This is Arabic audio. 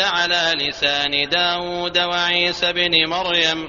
على لسان داود وعيسى بن مريم